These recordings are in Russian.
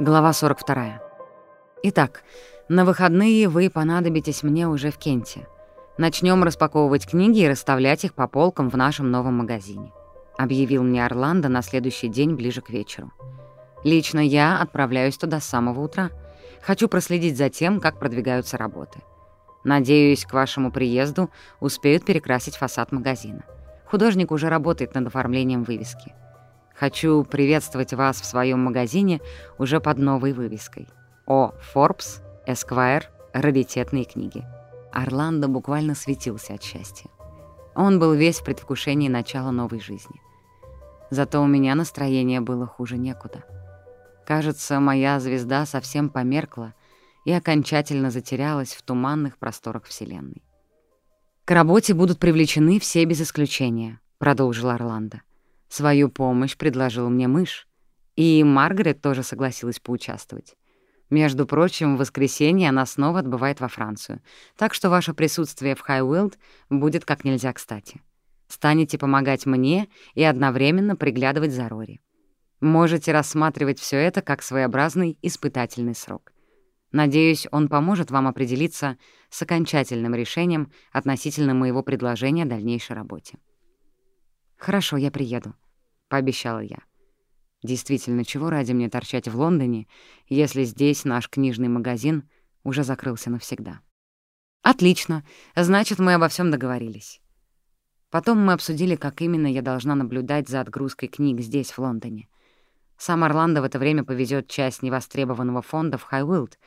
Глава 42. Итак, на выходные вы понадобитесь мне уже в Кенте. Начнем распаковывать книги и расставлять их по полкам в нашем новом магазине», — объявил мне Орландо на следующий день ближе к вечеру. «Лично я отправляюсь туда с самого утра. Хочу проследить за тем, как продвигаются работы. Надеюсь, к вашему приезду успеют перекрасить фасад магазина. Художник уже работает над оформлением вывески. Хочу приветствовать вас в своем магазине уже под новой вывеской. О, Forbes, Esquire, раритетные книги. Орландо буквально светился от счастья. Он был весь в предвкушении начала новой жизни. Зато у меня настроение было хуже некуда. Кажется, моя звезда совсем померкла и окончательно затерялась в туманных просторах Вселенной. «К работе будут привлечены все без исключения», — продолжил Орландо. Свою помощь предложил мне мышь, и Маргарет тоже согласилась поучаствовать. Между прочим, в воскресенье она снова отбывает во Францию, так что ваше присутствие в Хайуилд будет как нельзя кстати. Станете помогать мне и одновременно приглядывать за Рори. Можете рассматривать все это как своеобразный испытательный срок. Надеюсь, он поможет вам определиться с окончательным решением относительно моего предложения о дальнейшей работе. «Хорошо, я приеду», — пообещала я. Действительно, чего ради мне торчать в Лондоне, если здесь наш книжный магазин уже закрылся навсегда? Отлично, значит, мы обо всем договорились. Потом мы обсудили, как именно я должна наблюдать за отгрузкой книг здесь, в Лондоне. Сам Орландо в это время повезет часть невостребованного фонда в Хайвилд,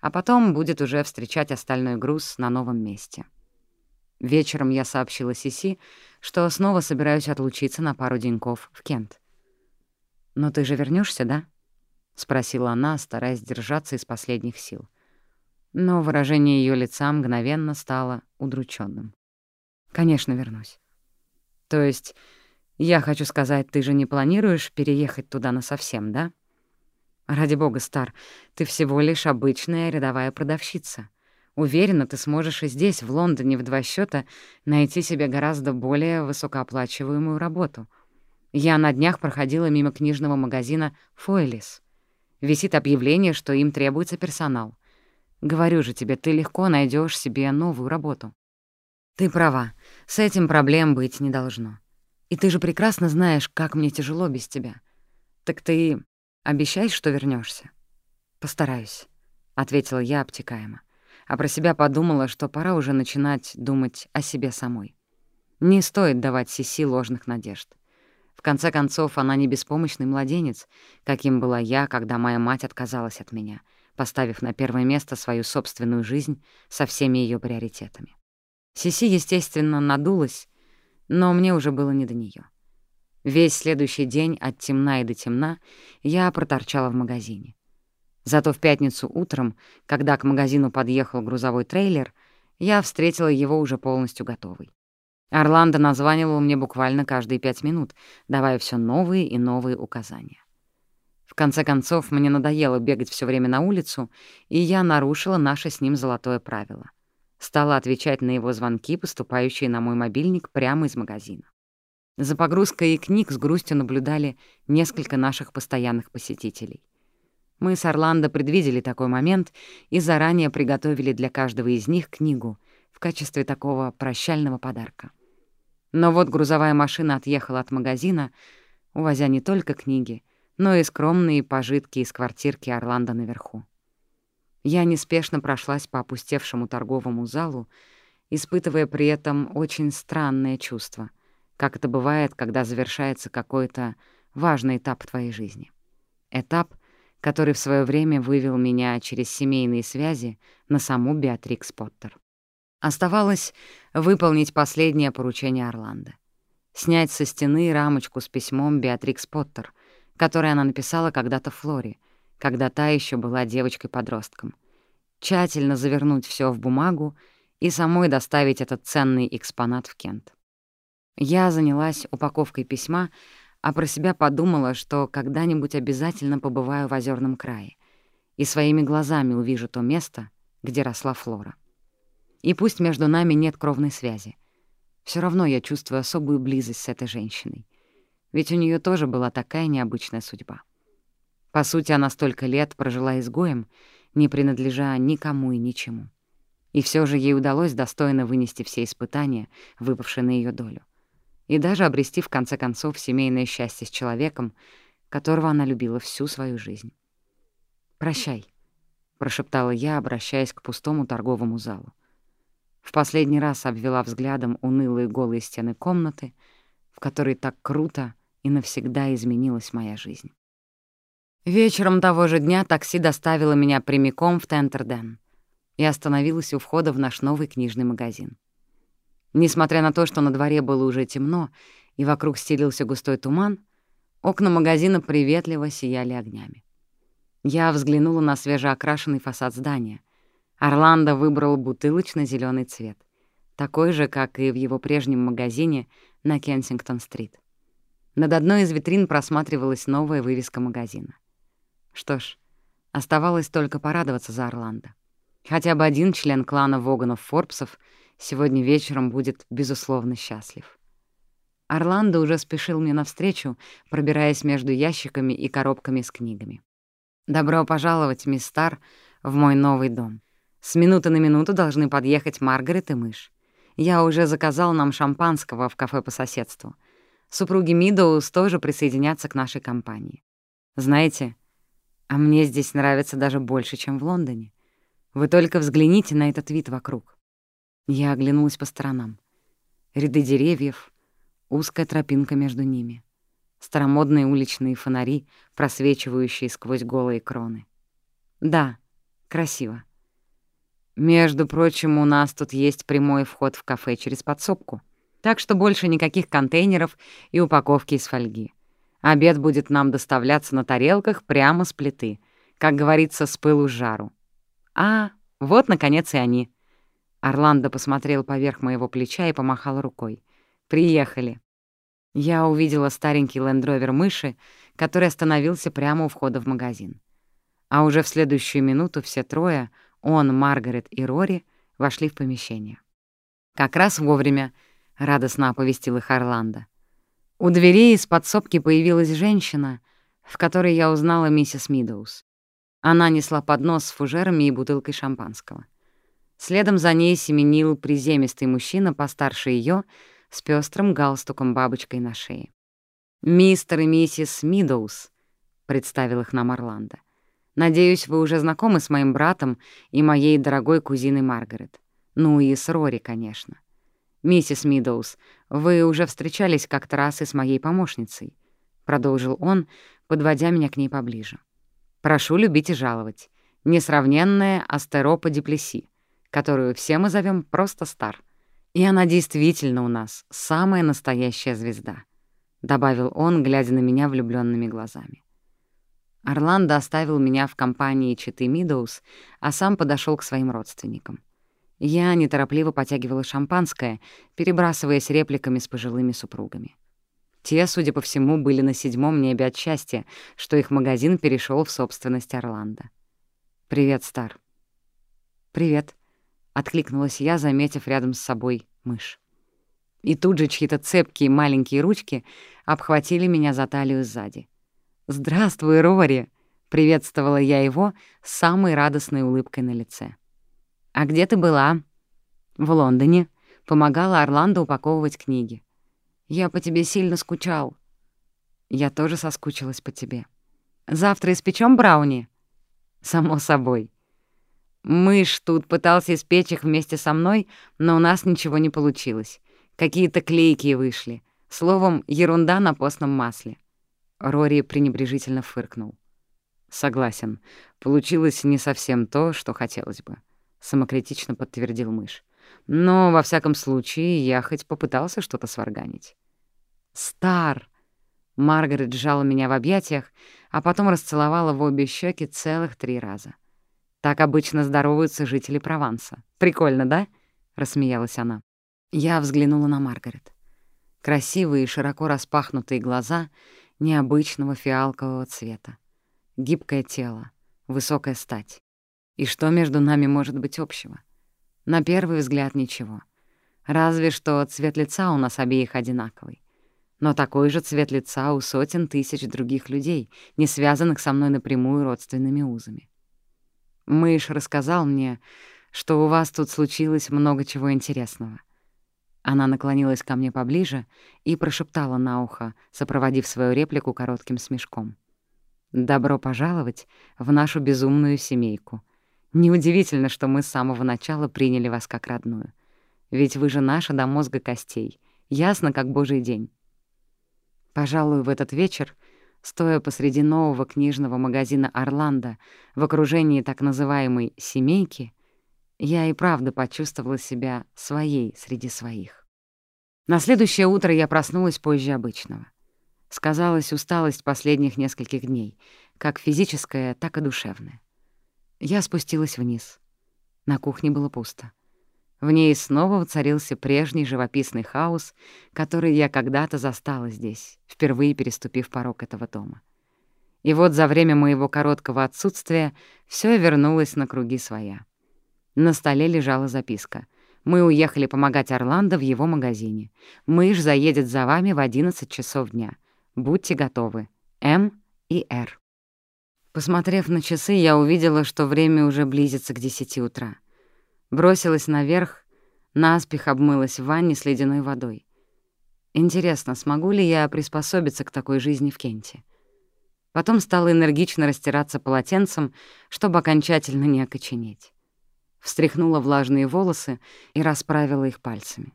а потом будет уже встречать остальной груз на новом месте. Вечером я сообщила Сиси, что снова собираюсь отлучиться на пару деньков в Кент. «Но ты же вернешься, да?» — спросила она, стараясь держаться из последних сил. Но выражение ее лица мгновенно стало удрученным. «Конечно, вернусь. То есть, я хочу сказать, ты же не планируешь переехать туда насовсем, да? Ради бога, Стар, ты всего лишь обычная рядовая продавщица. Уверена, ты сможешь и здесь, в Лондоне, в два счета найти себе гораздо более высокооплачиваемую работу. Я на днях проходила мимо книжного магазина «Фойлис». Висит объявление, что им требуется персонал. Говорю же тебе, ты легко найдешь себе новую работу. Ты права, с этим проблем быть не должно. И ты же прекрасно знаешь, как мне тяжело без тебя. Так ты обещаешь, что вернешься? Постараюсь, — ответила я обтекаемо а про себя подумала, что пора уже начинать думать о себе самой. Не стоит давать Сиси ложных надежд. В конце концов, она не беспомощный младенец, каким была я, когда моя мать отказалась от меня, поставив на первое место свою собственную жизнь со всеми ее приоритетами. Сиси, естественно, надулась, но мне уже было не до нее. Весь следующий день от темна и до темна я проторчала в магазине. Зато в пятницу утром, когда к магазину подъехал грузовой трейлер, я встретила его уже полностью готовый. Орландо названивал мне буквально каждые пять минут, давая все новые и новые указания. В конце концов, мне надоело бегать все время на улицу, и я нарушила наше с ним золотое правило. Стала отвечать на его звонки, поступающие на мой мобильник прямо из магазина. За погрузкой книг с грустью наблюдали несколько наших постоянных посетителей — мы с Орландо предвидели такой момент и заранее приготовили для каждого из них книгу в качестве такого прощального подарка. Но вот грузовая машина отъехала от магазина, увозя не только книги, но и скромные пожитки из квартирки Орландо наверху. Я неспешно прошлась по опустевшему торговому залу, испытывая при этом очень странное чувство, как это бывает, когда завершается какой-то важный этап твоей жизни. Этап — который в свое время вывел меня через семейные связи на саму Беатрикс Поттер. Оставалось выполнить последнее поручение Орландо. Снять со стены рамочку с письмом Беатрикс Поттер, которое она написала когда-то Флоре, когда та еще была девочкой-подростком. Тщательно завернуть все в бумагу и самой доставить этот ценный экспонат в Кент. Я занялась упаковкой письма, а про себя подумала, что когда-нибудь обязательно побываю в озерном крае и своими глазами увижу то место, где росла Флора. И пусть между нами нет кровной связи, все равно я чувствую особую близость с этой женщиной, ведь у нее тоже была такая необычная судьба. По сути, она столько лет прожила изгоем, не принадлежа никому и ничему. И все же ей удалось достойно вынести все испытания, выпавшие на ее долю. И даже обрести, в конце концов, семейное счастье с человеком, которого она любила всю свою жизнь. «Прощай», — прошептала я, обращаясь к пустому торговому залу. В последний раз обвела взглядом унылые голые стены комнаты, в которой так круто и навсегда изменилась моя жизнь. Вечером того же дня такси доставило меня прямиком в Тентерден и остановилась у входа в наш новый книжный магазин. Несмотря на то, что на дворе было уже темно и вокруг стелился густой туман, окна магазина приветливо сияли огнями. Я взглянула на свежеокрашенный фасад здания. Орландо выбрал бутылочно зеленый цвет, такой же, как и в его прежнем магазине на Кенсингтон-стрит. Над одной из витрин просматривалась новая вывеска магазина. Что ж, оставалось только порадоваться за Орландо. Хотя бы один член клана Воганов-Форбсов сегодня вечером будет, безусловно, счастлив. Орландо уже спешил мне навстречу, пробираясь между ящиками и коробками с книгами. «Добро пожаловать, мисс Стар, в мой новый дом. С минуты на минуту должны подъехать Маргарет и мышь. Я уже заказал нам шампанского в кафе по соседству. Супруги Мидоус тоже присоединятся к нашей компании. Знаете, а мне здесь нравится даже больше, чем в Лондоне. Вы только взгляните на этот вид вокруг. Я оглянулась по сторонам. Ряды деревьев, узкая тропинка между ними, старомодные уличные фонари, просвечивающие сквозь голые кроны. Да, красиво. Между прочим, у нас тут есть прямой вход в кафе через подсобку, так что больше никаких контейнеров и упаковки из фольги. Обед будет нам доставляться на тарелках прямо с плиты, как говорится, с пылу с жару. А, вот, наконец, и они. Орландо посмотрел поверх моего плеча и помахал рукой. «Приехали». Я увидела старенький лендровер мыши, который остановился прямо у входа в магазин. А уже в следующую минуту все трое, он, Маргарет и Рори, вошли в помещение. Как раз вовремя, — радостно оповестил их Орландо. У дверей из подсобки появилась женщина, в которой я узнала миссис Мидоус. Она несла поднос с фужерами и бутылкой шампанского. Следом за ней семенил приземистый мужчина постарше ее с пестрым галстуком-бабочкой на шее. «Мистер и миссис Мидоус», — представил их нам Орландо. «Надеюсь, вы уже знакомы с моим братом и моей дорогой кузиной Маргарет. Ну и с Рори, конечно. «Миссис Мидоуз, вы уже встречались как-то раз и с моей помощницей», — продолжил он, подводя меня к ней поближе. «Прошу любить и жаловать. Несравненная астеропа диплеси, которую все мы зовем просто Стар. И она действительно у нас самая настоящая звезда», — добавил он, глядя на меня влюбленными глазами. Орландо оставил меня в компании Читы Мидоуз, а сам подошел к своим родственникам. Я неторопливо потягивала шампанское, перебрасываясь репликами с пожилыми супругами. Те, судя по всему, были на седьмом небе от счастья, что их магазин перешел в собственность Орландо. «Привет, Стар». «Привет», — откликнулась я, заметив рядом с собой мышь. И тут же чьи-то цепкие маленькие ручки обхватили меня за талию сзади. «Здравствуй, Рори!» — приветствовала я его с самой радостной улыбкой на лице. «А где ты была?» «В Лондоне. Помогала Орландо упаковывать книги. Я по тебе сильно скучал». «Я тоже соскучилась по тебе. Завтра испечём брауни?» «Само собой». Мышь тут пытался испечь их вместе со мной, но у нас ничего не получилось. Какие-то клейкие вышли. Словом, ерунда на постном масле. Рори пренебрежительно фыркнул. Согласен, получилось не совсем то, что хотелось бы самокритично подтвердил мышь. Но, во всяком случае, я хоть попытался что-то сварганить. «Стар!» Маргарет сжала меня в объятиях, а потом расцеловала в обе щеки целых три раза. «Так обычно здороваются жители Прованса. Прикольно, да?» — рассмеялась она. Я взглянула на Маргарет. Красивые широко распахнутые глаза необычного фиалкового цвета. Гибкое тело, высокая стать. И что между нами может быть общего? На первый взгляд ничего. Разве что цвет лица у нас обеих одинаковый. но такой же цвет лица у сотен тысяч других людей, не связанных со мной напрямую родственными узами. Мышь рассказал мне, что у вас тут случилось много чего интересного. Она наклонилась ко мне поближе и прошептала на ухо, сопроводив свою реплику коротким смешком. «Добро пожаловать в нашу безумную семейку. Неудивительно, что мы с самого начала приняли вас как родную. Ведь вы же наша до мозга костей, ясно как божий день». Пожалуй, в этот вечер, стоя посреди нового книжного магазина «Орландо» в окружении так называемой «семейки», я и правда почувствовала себя своей среди своих. На следующее утро я проснулась позже обычного. Сказалась усталость последних нескольких дней, как физическая, так и душевная. Я спустилась вниз. На кухне было пусто. В ней снова воцарился прежний живописный хаос, который я когда-то застала здесь, впервые переступив порог этого дома. И вот за время моего короткого отсутствия все вернулось на круги своя. На столе лежала записка. «Мы уехали помогать Орландо в его магазине. Мышь заедет за вами в 11 часов дня. Будьте готовы. М и Р». Посмотрев на часы, я увидела, что время уже близится к 10 утра. Бросилась наверх, наспех обмылась в ванне с ледяной водой. Интересно, смогу ли я приспособиться к такой жизни в Кенте? Потом стала энергично растираться полотенцем, чтобы окончательно не окоченеть встряхнула влажные волосы и расправила их пальцами.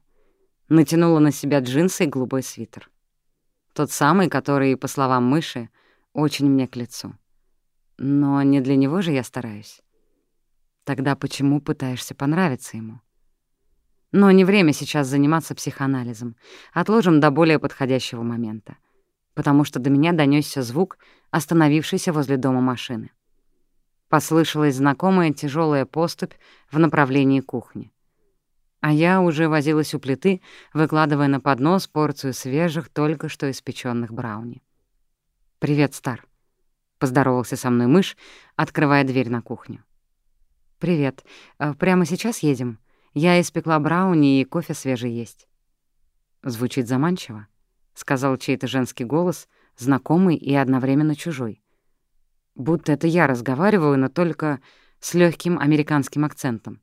Натянула на себя джинсы и голубой свитер. Тот самый, который, по словам мыши, очень мне к лицу. Но не для него же я стараюсь. Тогда почему пытаешься понравиться ему? Но не время сейчас заниматься психоанализом. Отложим до более подходящего момента. Потому что до меня донёсся звук, остановившийся возле дома машины. Послышалась знакомая тяжелая поступь в направлении кухни. А я уже возилась у плиты, выкладывая на поднос порцию свежих, только что испечённых брауни. «Привет, Стар», — поздоровался со мной мышь, открывая дверь на кухню. «Привет. А прямо сейчас едем? Я испекла брауни, и кофе свежий есть». Звучит заманчиво, — сказал чей-то женский голос, знакомый и одновременно чужой будто это я разговариваю, но только с легким американским акцентом.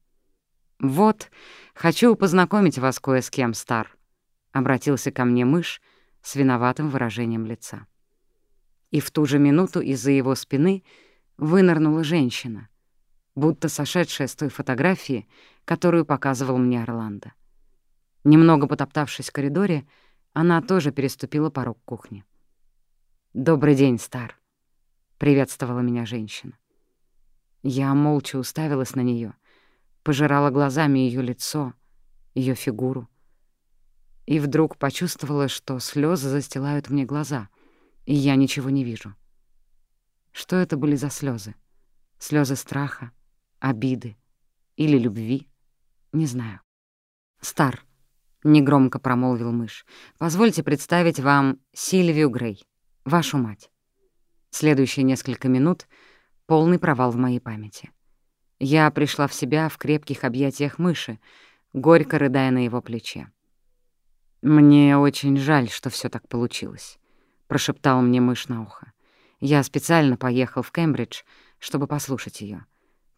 «Вот, хочу познакомить вас кое с кем, Стар», — обратился ко мне мышь с виноватым выражением лица. И в ту же минуту из-за его спины вынырнула женщина, будто сошедшая с той фотографии, которую показывал мне Орландо. Немного потоптавшись в коридоре, она тоже переступила порог кухни. «Добрый день, Стар», — приветствовала меня женщина. Я молча уставилась на нее, пожирала глазами ее лицо, ее фигуру. И вдруг почувствовала, что слезы застилают мне глаза, и я ничего не вижу. Что это были за слезы? Слезы страха, обиды или любви? Не знаю. «Стар», — негромко промолвил мышь, — «позвольте представить вам Сильвию Грей, вашу мать». Следующие несколько минут — полный провал в моей памяти. Я пришла в себя в крепких объятиях мыши, горько рыдая на его плече. «Мне очень жаль, что все так получилось», — прошептал мне мышь на ухо. Я специально поехал в Кембридж, чтобы послушать ее.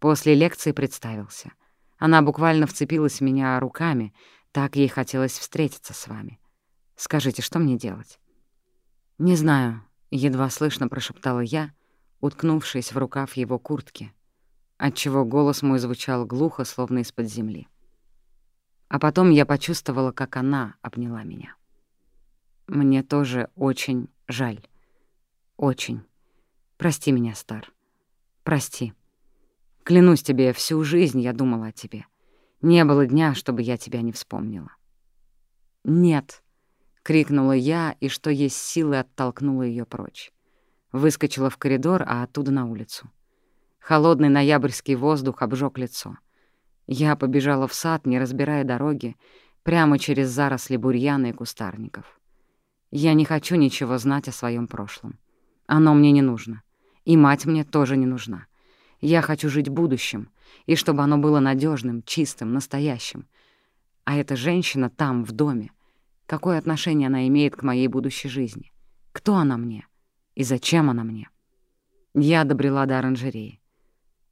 После лекции представился. Она буквально вцепилась в меня руками, так ей хотелось встретиться с вами. Скажите, что мне делать? «Не знаю», Едва слышно прошептала я, уткнувшись в рукав его куртки, отчего голос мой звучал глухо, словно из-под земли. А потом я почувствовала, как она обняла меня. Мне тоже очень жаль. Очень. Прости меня, Стар. Прости. Клянусь тебе, всю жизнь я думала о тебе. Не было дня, чтобы я тебя не вспомнила. Нет, — крикнула я, и что есть силы оттолкнула ее прочь. Выскочила в коридор, а оттуда на улицу. Холодный ноябрьский воздух обжег лицо. Я побежала в сад, не разбирая дороги, прямо через заросли бурьяна и кустарников. Я не хочу ничего знать о своем прошлом. Оно мне не нужно. И мать мне тоже не нужна. Я хочу жить будущим, и чтобы оно было надежным, чистым, настоящим. А эта женщина там, в доме, Какое отношение она имеет к моей будущей жизни? Кто она мне? И зачем она мне? Я добрела до оранжереи.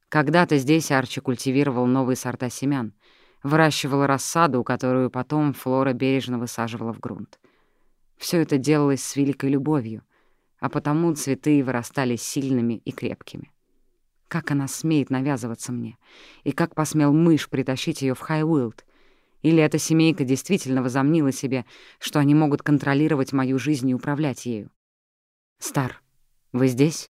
Когда-то здесь Арчи культивировал новые сорта семян, выращивал рассаду, которую потом Флора бережно высаживала в грунт. Все это делалось с великой любовью, а потому цветы вырастали сильными и крепкими. Как она смеет навязываться мне? И как посмел мышь притащить ее в Хайуилд? Или эта семейка действительно возомнила себе, что они могут контролировать мою жизнь и управлять ею? «Стар, вы здесь?»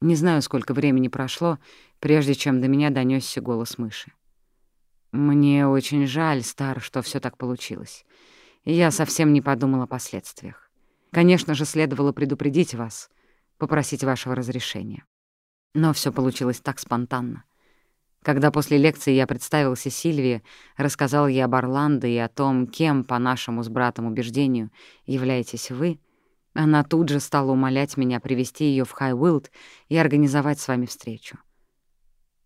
Не знаю, сколько времени прошло, прежде чем до меня донёсся голос мыши. «Мне очень жаль, Стар, что всё так получилось. Я совсем не подумала о последствиях. Конечно же, следовало предупредить вас, попросить вашего разрешения. Но всё получилось так спонтанно. Когда после лекции я представился Сильвии, рассказал ей об Орландо и о том, кем, по нашему с братом убеждению, являетесь вы, она тут же стала умолять меня привести ее в Хайвилд и организовать с вами встречу.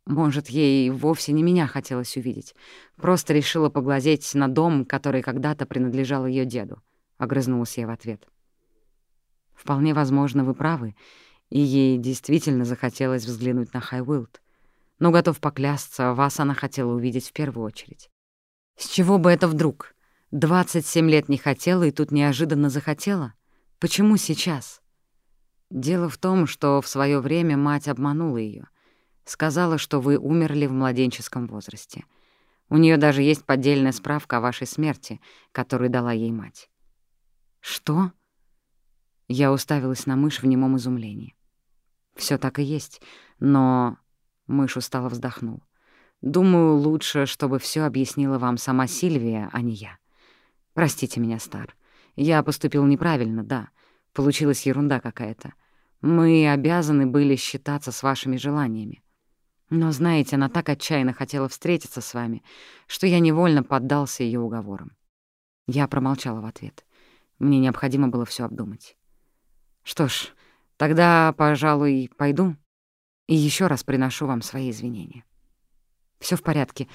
Может, ей вовсе не меня хотелось увидеть, просто решила поглазеть на дом, который когда-то принадлежал ее деду, — огрызнулась я в ответ. Вполне возможно, вы правы, и ей действительно захотелось взглянуть на Хайвилд. Но готов поклясться, вас она хотела увидеть в первую очередь. С чего бы это вдруг? 27 лет не хотела и тут неожиданно захотела? Почему сейчас? Дело в том, что в свое время мать обманула ее, Сказала, что вы умерли в младенческом возрасте. У нее даже есть поддельная справка о вашей смерти, которую дала ей мать. Что? Я уставилась на мышь в немом изумлении. Все так и есть, но... Мышь устало вздохнул. Думаю, лучше, чтобы все объяснила вам сама Сильвия, а не я. Простите меня, Стар. Я поступил неправильно, да. Получилась ерунда какая-то. Мы обязаны были считаться с вашими желаниями. Но, знаете, она так отчаянно хотела встретиться с вами, что я невольно поддался ее уговорам. Я промолчала в ответ. Мне необходимо было все обдумать. Что ж, тогда, пожалуй, пойду и еще раз приношу вам свои извинения. Все в порядке.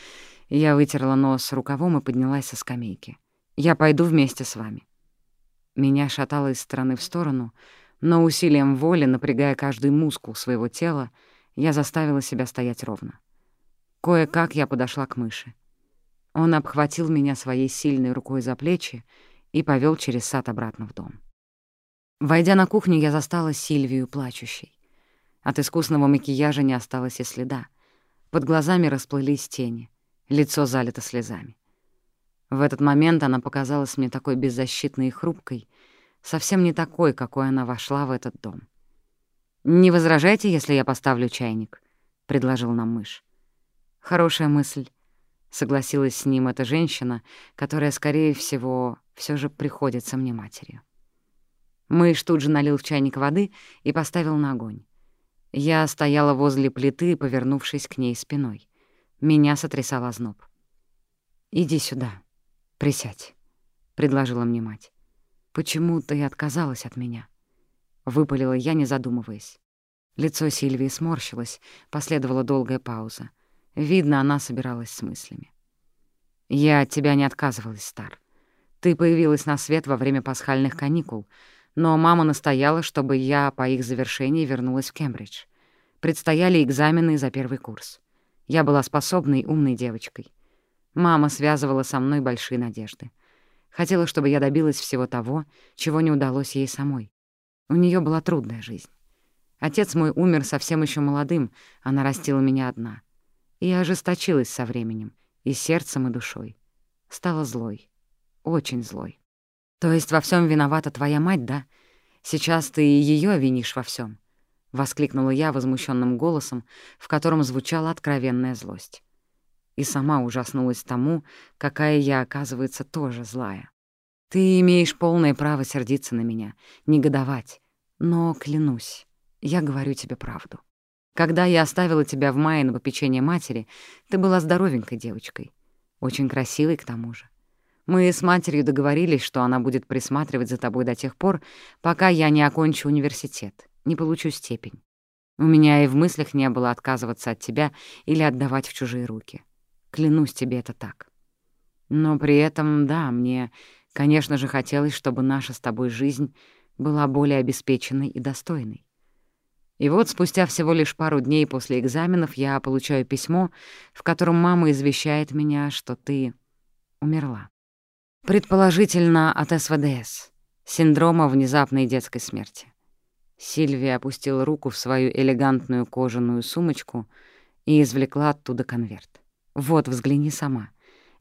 Я вытерла нос рукавом и поднялась со скамейки. Я пойду вместе с вами. Меня шатало из стороны в сторону, но усилием воли, напрягая каждый мускул своего тела, я заставила себя стоять ровно. Кое-как я подошла к мыши. Он обхватил меня своей сильной рукой за плечи и повел через сад обратно в дом. Войдя на кухню, я застала Сильвию плачущей. От искусного макияжа не осталось и следа. Под глазами расплылись тени, лицо залито слезами. В этот момент она показалась мне такой беззащитной и хрупкой, совсем не такой, какой она вошла в этот дом. «Не возражайте, если я поставлю чайник», — предложил нам мышь. «Хорошая мысль», — согласилась с ним эта женщина, которая, скорее всего, все же приходится мне матерью. Мышь тут же налил в чайник воды и поставил на огонь. Я стояла возле плиты, повернувшись к ней спиной. Меня сотрясал озноб. «Иди сюда», «Присядь», — предложила мне мать. «Почему ты отказалась от меня?» — выпалила я, не задумываясь. Лицо Сильвии сморщилось, последовала долгая пауза. Видно, она собиралась с мыслями. «Я от тебя не отказывалась, Стар. Ты появилась на свет во время пасхальных каникул, но мама настояла, чтобы я по их завершении вернулась в Кембридж. Предстояли экзамены за первый курс. Я была способной, умной девочкой. Мама связывала со мной большие надежды. Хотела, чтобы я добилась всего того, чего не удалось ей самой. У нее была трудная жизнь. Отец мой умер совсем еще молодым, она растила меня одна. И я ожесточилась со временем, и сердцем, и душой. Стала злой, очень злой. То есть во всем виновата твоя мать, да? Сейчас ты и ее винишь во всем, воскликнула я возмущенным голосом, в котором звучала откровенная злость и сама ужаснулась тому, какая я, оказывается, тоже злая. Ты имеешь полное право сердиться на меня, негодовать, но, клянусь, я говорю тебе правду. Когда я оставила тебя в мае на попечение матери, ты была здоровенькой девочкой, очень красивой к тому же. Мы с матерью договорились, что она будет присматривать за тобой до тех пор, пока я не окончу университет, не получу степень. У меня и в мыслях не было отказываться от тебя или отдавать в чужие руки. Клянусь тебе, это так. Но при этом, да, мне Конечно же, хотелось, чтобы наша с тобой жизнь была более обеспеченной и достойной. И вот спустя всего лишь пару дней после экзаменов я получаю письмо, в котором мама извещает меня, что ты умерла. Предположительно, от СВДС, синдрома внезапной детской смерти. Сильвия опустила руку в свою элегантную кожаную сумочку и извлекла оттуда конверт. «Вот, взгляни сама.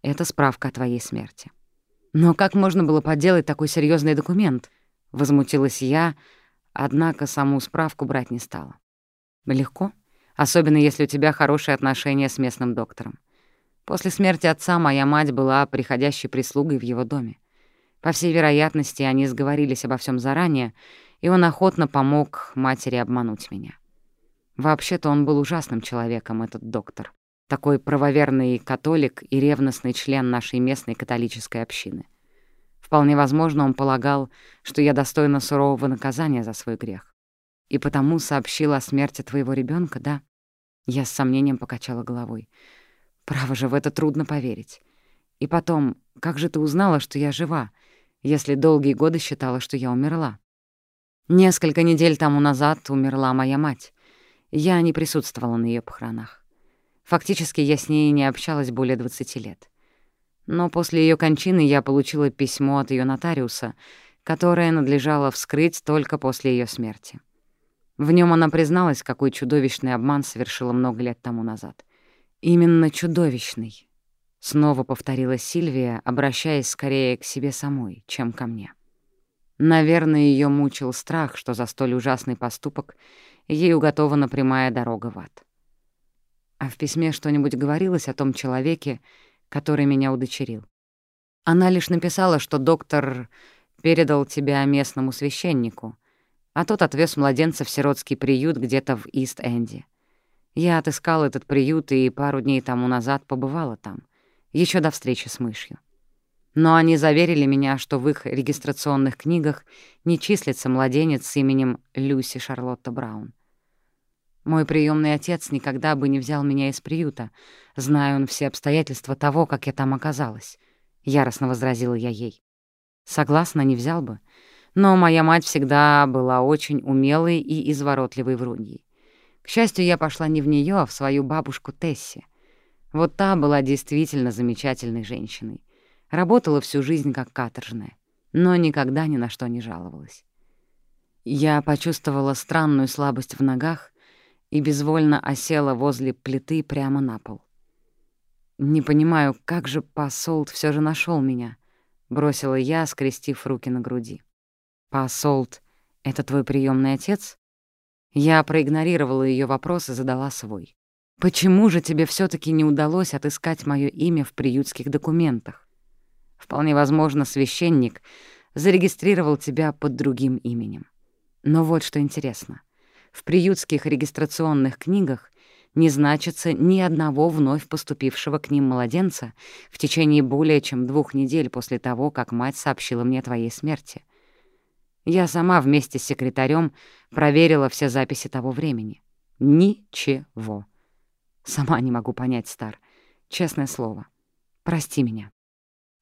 Это справка о твоей смерти». «Но как можно было подделать такой серьезный документ?» — возмутилась я, однако саму справку брать не стала. «Легко, особенно если у тебя хорошие отношения с местным доктором. После смерти отца моя мать была приходящей прислугой в его доме. По всей вероятности, они сговорились обо всем заранее, и он охотно помог матери обмануть меня. Вообще-то он был ужасным человеком, этот доктор. Такой правоверный католик и ревностный член нашей местной католической общины. Вполне возможно, он полагал, что я достойна сурового наказания за свой грех. И потому сообщил о смерти твоего ребенка, да? Я с сомнением покачала головой. Право же, в это трудно поверить. И потом, как же ты узнала, что я жива, если долгие годы считала, что я умерла? Несколько недель тому назад умерла моя мать. Я не присутствовала на ее похоронах. Фактически я с ней не общалась более 20 лет. Но после ее кончины я получила письмо от ее нотариуса, которое надлежало вскрыть только после ее смерти. В нем она призналась, какой чудовищный обман совершила много лет тому назад. Именно чудовищный. Снова повторила Сильвия, обращаясь скорее к себе самой, чем ко мне. Наверное, ее мучил страх, что за столь ужасный поступок ей уготована прямая дорога в ад. А в письме что-нибудь говорилось о том человеке, который меня удочерил. Она лишь написала, что доктор передал тебя местному священнику, а тот отвез младенца в сиротский приют где-то в Ист-Энди. Я отыскала этот приют и пару дней тому назад побывала там, еще до встречи с мышью но они заверили меня, что в их регистрационных книгах не числится младенец с именем Люси Шарлотта Браун. Мой приемный отец никогда бы не взял меня из приюта, зная он все обстоятельства того, как я там оказалась. Яростно возразила я ей. Согласна, не взял бы. Но моя мать всегда была очень умелой и изворотливой вруньей. К счастью, я пошла не в нее, а в свою бабушку Тесси. Вот та была действительно замечательной женщиной. Работала всю жизнь как каторжная, но никогда ни на что не жаловалась. Я почувствовала странную слабость в ногах и безвольно осела возле плиты прямо на пол. «Не понимаю, как же посолт все же нашел меня?» — бросила я, скрестив руки на груди. «Посолт — это твой приемный отец?» Я проигнорировала ее вопрос и задала свой. «Почему же тебе все таки не удалось отыскать мое имя в приютских документах?» Вполне возможно, священник зарегистрировал тебя под другим именем. Но вот что интересно. В приютских регистрационных книгах не значится ни одного вновь поступившего к ним младенца в течение более чем двух недель после того, как мать сообщила мне о твоей смерти. Я сама вместе с секретарем проверила все записи того времени. Ничего. Сама не могу понять, Стар. Честное слово. Прости меня.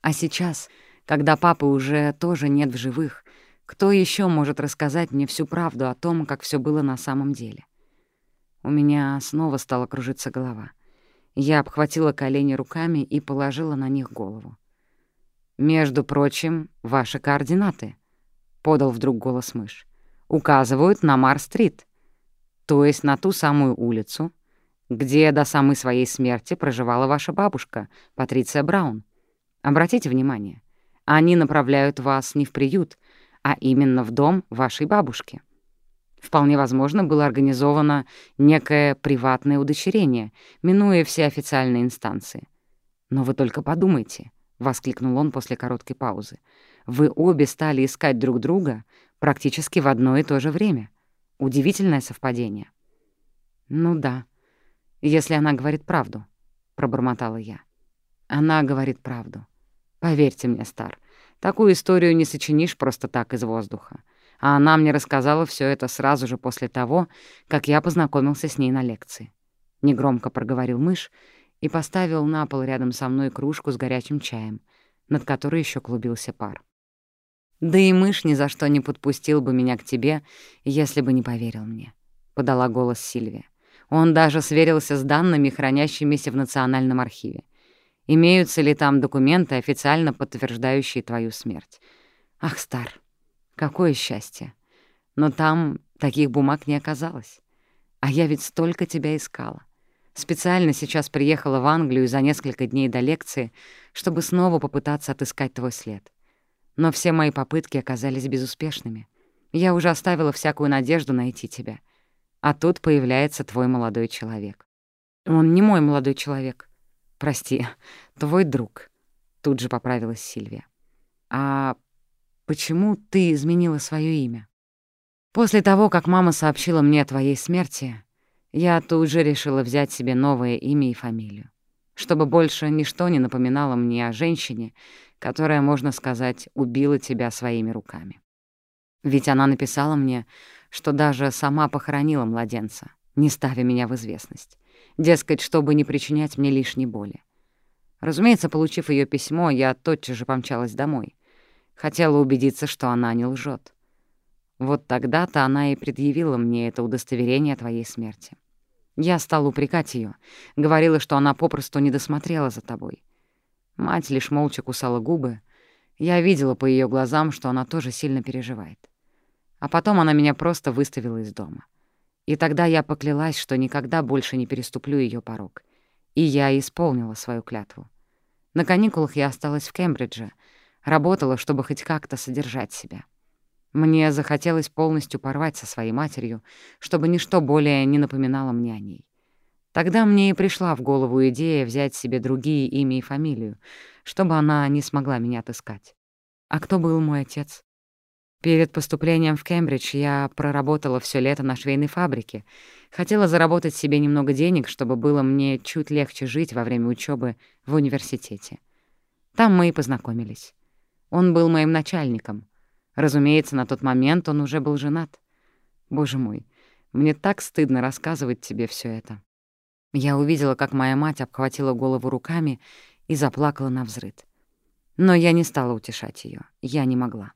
А сейчас, когда папы уже тоже нет в живых, кто еще может рассказать мне всю правду о том, как все было на самом деле? У меня снова стала кружиться голова. Я обхватила колени руками и положила на них голову. «Между прочим, ваши координаты», — подал вдруг голос мышь, — «указывают на Мар-стрит, то есть на ту самую улицу, где до самой своей смерти проживала ваша бабушка, Патриция Браун. Обратите внимание, они направляют вас не в приют, а именно в дом вашей бабушки. Вполне возможно, было организовано некое приватное удочерение, минуя все официальные инстанции. «Но вы только подумайте», — воскликнул он после короткой паузы. «Вы обе стали искать друг друга практически в одно и то же время. Удивительное совпадение». «Ну да, если она говорит правду», — пробормотала я. «Она говорит правду. Поверьте мне, Стар, такую историю не сочинишь просто так из воздуха. А она мне рассказала все это сразу же после того, как я познакомился с ней на лекции. Негромко проговорил мышь и поставил на пол рядом со мной кружку с горячим чаем, над которой еще клубился пар. «Да и мышь ни за что не подпустил бы меня к тебе, если бы не поверил мне», — подала голос Сильвия. Он даже сверился с данными, хранящимися в Национальном архиве. Имеются ли там документы, официально подтверждающие твою смерть? Ах, Стар, какое счастье! Но там таких бумаг не оказалось. А я ведь столько тебя искала. Специально сейчас приехала в Англию за несколько дней до лекции, чтобы снова попытаться отыскать твой след. Но все мои попытки оказались безуспешными. Я уже оставила всякую надежду найти тебя. А тут появляется твой молодой человек. Он не мой молодой человек. Прости, твой друг. Тут же поправилась Сильвия. А почему ты изменила свое имя? После того, как мама сообщила мне о твоей смерти, я тут же решила взять себе новое имя и фамилию, чтобы больше ничто не напоминало мне о женщине, которая, можно сказать, убила тебя своими руками. Ведь она написала мне, что даже сама похоронила младенца, не ставя меня в известность. Дескать, чтобы не причинять мне лишней боли. Разумеется, получив ее письмо, я тотчас же помчалась домой. Хотела убедиться, что она не лжет. Вот тогда-то она и предъявила мне это удостоверение твоей смерти. Я стала упрекать ее, говорила, что она попросту не досмотрела за тобой. Мать лишь молча кусала губы. Я видела по ее глазам, что она тоже сильно переживает. А потом она меня просто выставила из дома. И тогда я поклялась, что никогда больше не переступлю ее порог. И я исполнила свою клятву. На каникулах я осталась в Кембридже, работала, чтобы хоть как-то содержать себя. Мне захотелось полностью порвать со своей матерью, чтобы ничто более не напоминало мне о ней. Тогда мне и пришла в голову идея взять себе другие имя и фамилию, чтобы она не смогла меня отыскать. А кто был мой отец? Перед поступлением в Кембридж я проработала все лето на швейной фабрике. Хотела заработать себе немного денег, чтобы было мне чуть легче жить во время учебы в университете. Там мы и познакомились. Он был моим начальником — Разумеется, на тот момент он уже был женат. Боже мой, мне так стыдно рассказывать тебе все это. Я увидела, как моя мать обхватила голову руками и заплакала на взрыд. Но я не стала утешать ее, я не могла.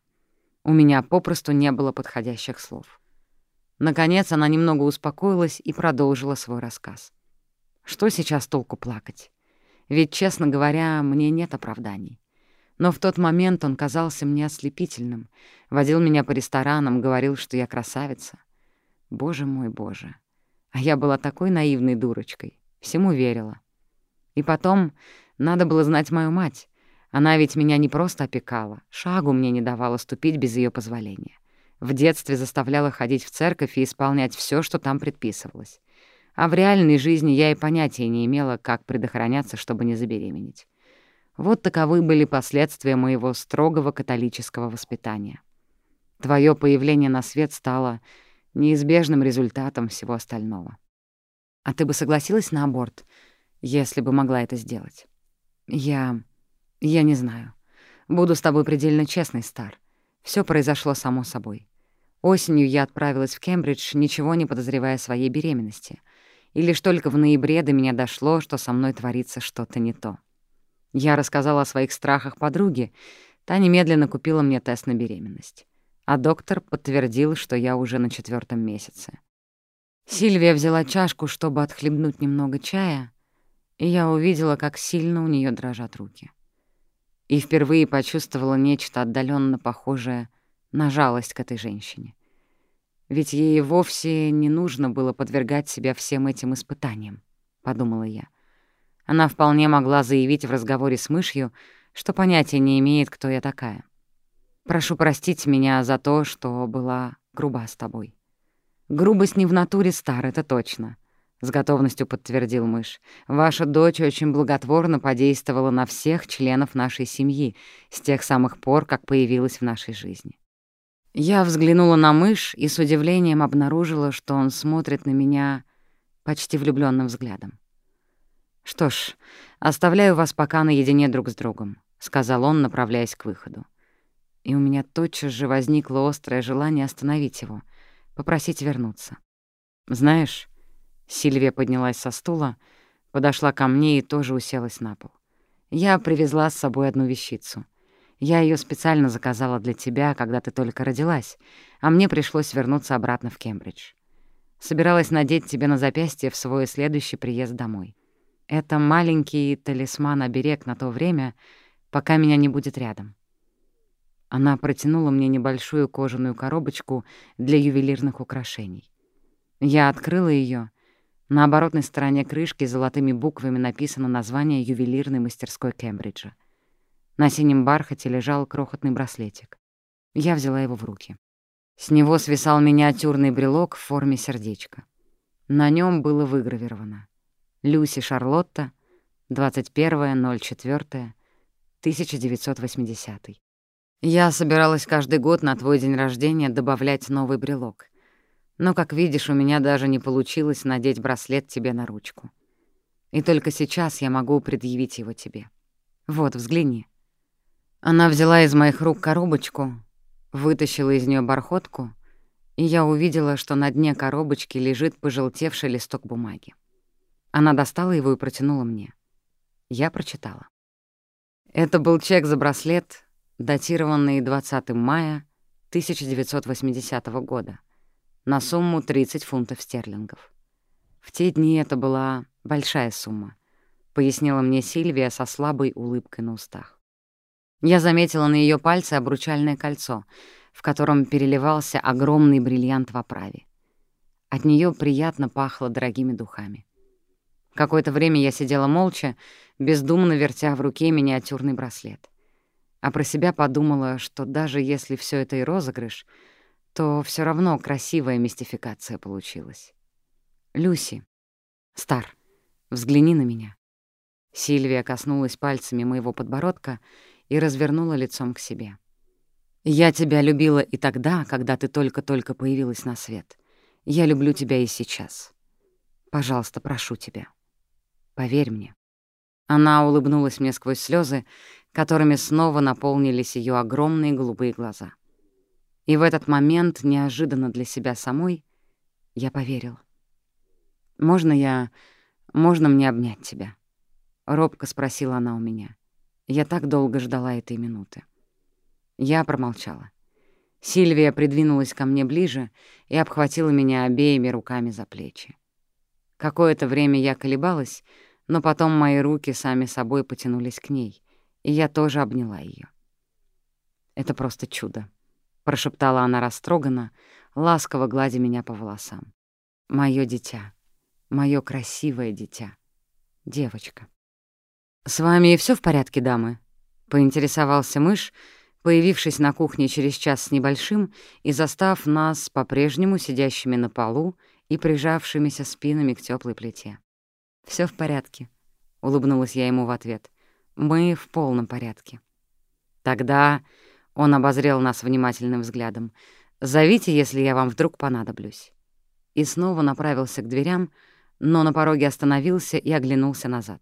У меня попросту не было подходящих слов. Наконец она немного успокоилась и продолжила свой рассказ. Что сейчас толку плакать? Ведь, честно говоря, мне нет оправданий. Но в тот момент он казался мне ослепительным, водил меня по ресторанам, говорил, что я красавица. Боже мой, боже. А я была такой наивной дурочкой, всему верила. И потом надо было знать мою мать. Она ведь меня не просто опекала, шагу мне не давала ступить без ее позволения. В детстве заставляла ходить в церковь и исполнять все, что там предписывалось. А в реальной жизни я и понятия не имела, как предохраняться, чтобы не забеременеть. Вот таковы были последствия моего строгого католического воспитания. Твое появление на свет стало неизбежным результатом всего остального. А ты бы согласилась на аборт, если бы могла это сделать? Я... я не знаю. Буду с тобой предельно честной, Стар. Все произошло само собой. Осенью я отправилась в Кембридж, ничего не подозревая о своей беременности. И лишь только в ноябре до меня дошло, что со мной творится что-то не то. Я рассказала о своих страхах подруге. Та немедленно купила мне тест на беременность. А доктор подтвердил, что я уже на четвертом месяце. Сильвия взяла чашку, чтобы отхлебнуть немного чая, и я увидела, как сильно у нее дрожат руки. И впервые почувствовала нечто отдаленно похожее на жалость к этой женщине. Ведь ей вовсе не нужно было подвергать себя всем этим испытаниям, — подумала я. Она вполне могла заявить в разговоре с мышью, что понятия не имеет, кто я такая. «Прошу простить меня за то, что была груба с тобой». «Грубость не в натуре стар, это точно», — с готовностью подтвердил мышь. «Ваша дочь очень благотворно подействовала на всех членов нашей семьи с тех самых пор, как появилась в нашей жизни». Я взглянула на мышь и с удивлением обнаружила, что он смотрит на меня почти влюбленным взглядом. «Что ж, оставляю вас пока наедине друг с другом», — сказал он, направляясь к выходу. И у меня тотчас же возникло острое желание остановить его, попросить вернуться. «Знаешь...» — Сильвия поднялась со стула, подошла ко мне и тоже уселась на пол. Я привезла с собой одну вещицу. Я ее специально заказала для тебя, когда ты только родилась, а мне пришлось вернуться обратно в Кембридж. Собиралась надеть тебе на запястье в свой следующий приезд домой. Это маленький талисман-оберег на то время, пока меня не будет рядом. Она протянула мне небольшую кожаную коробочку для ювелирных украшений. Я открыла ее. На оборотной стороне крышки золотыми буквами написано название ювелирной мастерской Кембриджа. На синем бархате лежал крохотный браслетик. Я взяла его в руки. С него свисал миниатюрный брелок в форме сердечка. На нем было выгравировано «Люси Шарлотта, 21.04.1980». Я собиралась каждый год на твой день рождения добавлять новый брелок. Но, как видишь, у меня даже не получилось надеть браслет тебе на ручку. И только сейчас я могу предъявить его тебе. Вот, взгляни. Она взяла из моих рук коробочку, вытащила из нее бархотку, и я увидела, что на дне коробочки лежит пожелтевший листок бумаги. Она достала его и протянула мне. Я прочитала. Это был чек за браслет, датированный 20 мая 1980 года, на сумму 30 фунтов стерлингов. В те дни это была большая сумма, пояснила мне Сильвия со слабой улыбкой на устах. Я заметила на ее пальце обручальное кольцо, в котором переливался огромный бриллиант в оправе. От нее приятно пахло дорогими духами. Какое-то время я сидела молча, бездумно вертя в руке миниатюрный браслет а про себя подумала, что даже если все это и розыгрыш, то все равно красивая мистификация получилась. «Люси, Стар, взгляни на меня». Сильвия коснулась пальцами моего подбородка и развернула лицом к себе. «Я тебя любила и тогда, когда ты только-только появилась на свет. Я люблю тебя и сейчас. Пожалуйста, прошу тебя. Поверь мне». Она улыбнулась мне сквозь слезы, которыми снова наполнились ее огромные голубые глаза. И в этот момент, неожиданно для себя самой, я поверила. «Можно я... можно мне обнять тебя?» — робко спросила она у меня. Я так долго ждала этой минуты. Я промолчала. Сильвия придвинулась ко мне ближе и обхватила меня обеими руками за плечи. Какое-то время я колебалась, но потом мои руки сами собой потянулись к ней, и я тоже обняла ее. «Это просто чудо», — прошептала она растроганно, ласково гладя меня по волосам. «Моё дитя, моё красивое дитя, девочка». «С вами все в порядке, дамы?» — поинтересовался мышь, появившись на кухне через час с небольшим и застав нас по-прежнему сидящими на полу и прижавшимися спинами к теплой плите. Все в порядке», — улыбнулась я ему в ответ. Мы в полном порядке. Тогда он обозрел нас внимательным взглядом. «Зовите, если я вам вдруг понадоблюсь». И снова направился к дверям, но на пороге остановился и оглянулся назад.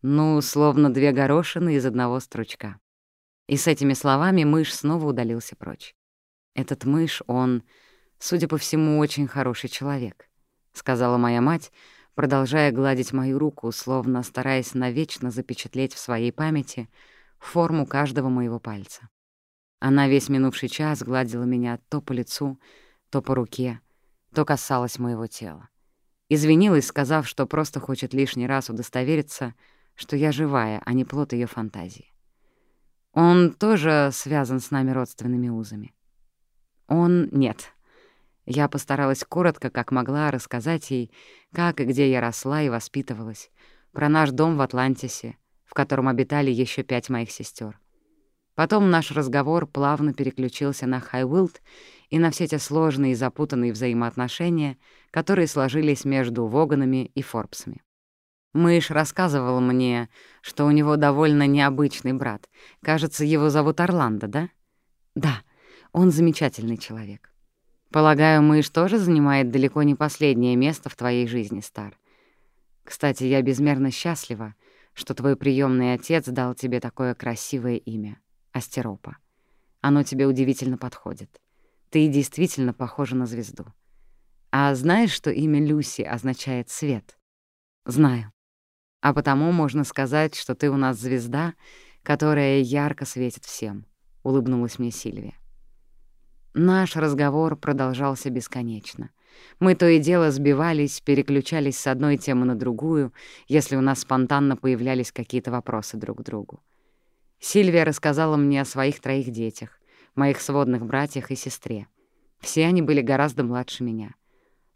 Ну, словно две горошины из одного стручка. И с этими словами мышь снова удалился прочь. «Этот мышь, он, судя по всему, очень хороший человек», — сказала моя мать, продолжая гладить мою руку, словно стараясь навечно запечатлеть в своей памяти форму каждого моего пальца. Она весь минувший час гладила меня то по лицу, то по руке, то касалась моего тела. Извинилась, сказав, что просто хочет лишний раз удостовериться, что я живая, а не плод ее фантазии. Он тоже связан с нами родственными узами. Он — нет, я постаралась коротко, как могла, рассказать ей, как и где я росла и воспитывалась, про наш дом в Атлантисе, в котором обитали еще пять моих сестер. Потом наш разговор плавно переключился на Хайвилд и на все те сложные и запутанные взаимоотношения, которые сложились между Воганами и Форбсами. Мышь рассказывал мне, что у него довольно необычный брат. Кажется, его зовут Орландо, да? Да, он замечательный человек. Полагаю, мышь тоже занимает далеко не последнее место в твоей жизни, Стар. Кстати, я безмерно счастлива, что твой приемный отец дал тебе такое красивое имя — Астеропа. Оно тебе удивительно подходит. Ты действительно похожа на звезду. А знаешь, что имя Люси означает «свет»? Знаю. А потому можно сказать, что ты у нас звезда, которая ярко светит всем», — улыбнулась мне Сильвия. Наш разговор продолжался бесконечно. Мы то и дело сбивались, переключались с одной темы на другую, если у нас спонтанно появлялись какие-то вопросы друг к другу. Сильвия рассказала мне о своих троих детях, моих сводных братьях и сестре. Все они были гораздо младше меня.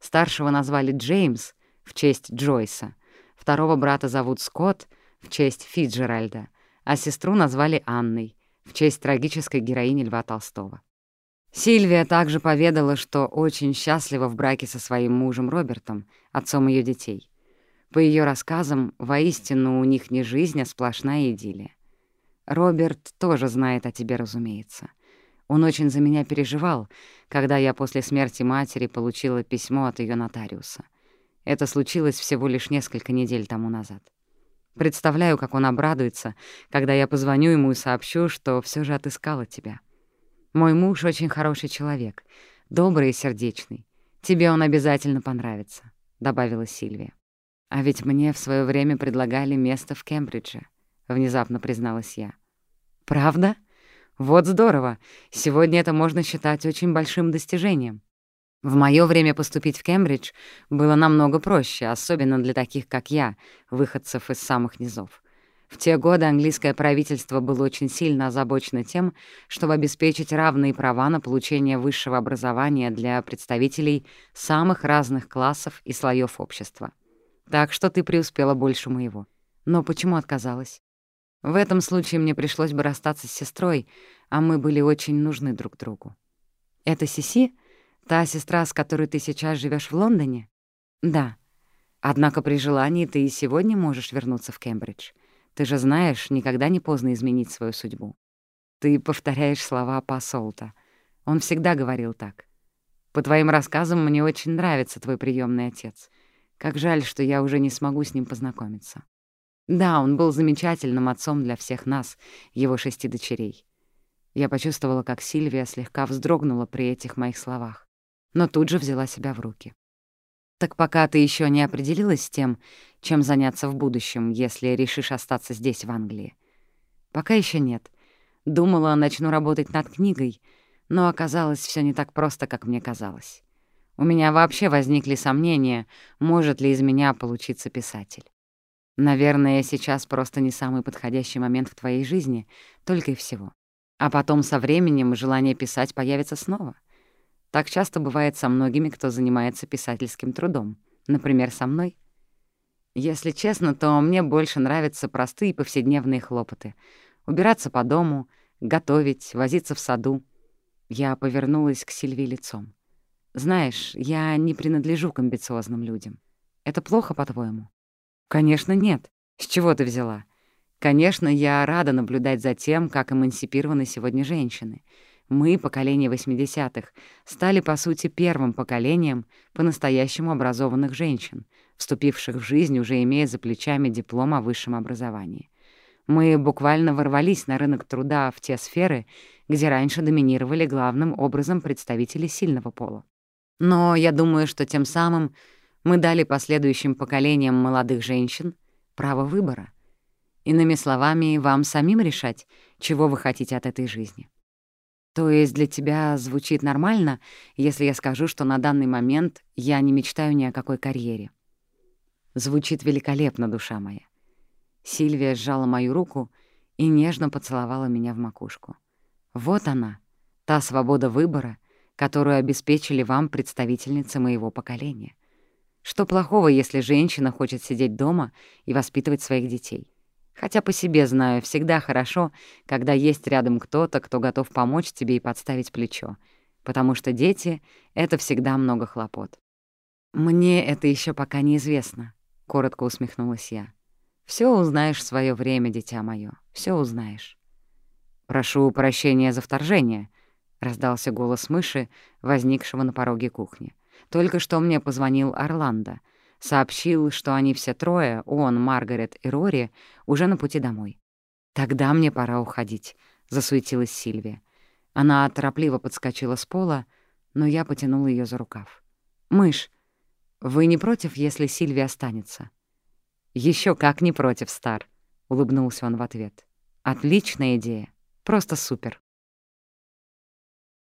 Старшего назвали Джеймс в честь Джойса, второго брата зовут Скотт в честь Фиджеральда, а сестру назвали Анной в честь трагической героини Льва Толстого. Сильвия также поведала, что очень счастлива в браке со своим мужем Робертом, отцом ее детей. По ее рассказам, воистину у них не жизнь, а сплошная идиллия. Роберт тоже знает о тебе, разумеется. Он очень за меня переживал, когда я после смерти матери получила письмо от ее нотариуса. Это случилось всего лишь несколько недель тому назад. Представляю, как он обрадуется, когда я позвоню ему и сообщу, что все же отыскала тебя. Мой муж очень хороший человек, добрый и сердечный. Тебе он обязательно понравится», — добавила Сильвия. «А ведь мне в свое время предлагали место в Кембридже», — внезапно призналась я. «Правда? Вот здорово. Сегодня это можно считать очень большим достижением. В моё время поступить в Кембридж было намного проще, особенно для таких, как я, выходцев из самых низов. В те годы английское правительство было очень сильно озабочено тем, чтобы обеспечить равные права на получение высшего образования для представителей самых разных классов и слоев общества. Так что ты преуспела больше моего. Но почему отказалась? В этом случае мне пришлось бы расстаться с сестрой, а мы были очень нужны друг другу. Это Сиси, та сестра, с которой ты сейчас живешь в Лондоне? Да. Однако при желании ты и сегодня можешь вернуться в Кембридж. Ты же знаешь, никогда не поздно изменить свою судьбу. Ты повторяешь слова посолта. Он всегда говорил так. По твоим рассказам мне очень нравится твой приемный отец. Как жаль, что я уже не смогу с ним познакомиться. Да, он был замечательным отцом для всех нас, его шести дочерей. Я почувствовала, как Сильвия слегка вздрогнула при этих моих словах, но тут же взяла себя в руки. Так пока ты еще не определилась с тем, чем заняться в будущем, если решишь остаться здесь, в Англии. Пока еще нет. Думала, начну работать над книгой, но оказалось все не так просто, как мне казалось. У меня вообще возникли сомнения, может ли из меня получиться писатель. Наверное, сейчас просто не самый подходящий момент в твоей жизни, только и всего. А потом со временем желание писать появится снова — так часто бывает со многими, кто занимается писательским трудом. Например, со мной. Если честно, то мне больше нравятся простые повседневные хлопоты. Убираться по дому, готовить, возиться в саду. Я повернулась к Сильви лицом. «Знаешь, я не принадлежу к амбициозным людям. Это плохо, по-твоему?» «Конечно, нет. С чего ты взяла?» «Конечно, я рада наблюдать за тем, как эмансипированы сегодня женщины. Мы, поколение 80-х, стали, по сути, первым поколением по-настоящему образованных женщин, вступивших в жизнь, уже имея за плечами диплом о высшем образовании. Мы буквально ворвались на рынок труда в те сферы, где раньше доминировали главным образом представители сильного пола. Но я думаю, что тем самым мы дали последующим поколениям молодых женщин право выбора. Иными словами, вам самим решать, чего вы хотите от этой жизни. То есть для тебя звучит нормально, если я скажу, что на данный момент я не мечтаю ни о какой карьере? Звучит великолепно, душа моя. Сильвия сжала мою руку и нежно поцеловала меня в макушку. Вот она, та свобода выбора, которую обеспечили вам представительницы моего поколения. Что плохого, если женщина хочет сидеть дома и воспитывать своих детей? Хотя по себе знаю, всегда хорошо, когда есть рядом кто-то, кто готов помочь тебе и подставить плечо, потому что дети — это всегда много хлопот. «Мне это еще пока неизвестно», — коротко усмехнулась я. Все узнаешь в свое время, дитя мое, все узнаешь». «Прошу прощения за вторжение», — раздался голос мыши, возникшего на пороге кухни. «Только что мне позвонил Орландо — сообщил, что они все трое, он, Маргарет и Рори, уже на пути домой. «Тогда мне пора уходить», — засуетилась Сильвия. Она торопливо подскочила с пола, но я потянула ее за рукав. «Мышь, вы не против, если Сильвия останется?» Еще как не против, Стар», — улыбнулся он в ответ. «Отличная идея. Просто супер».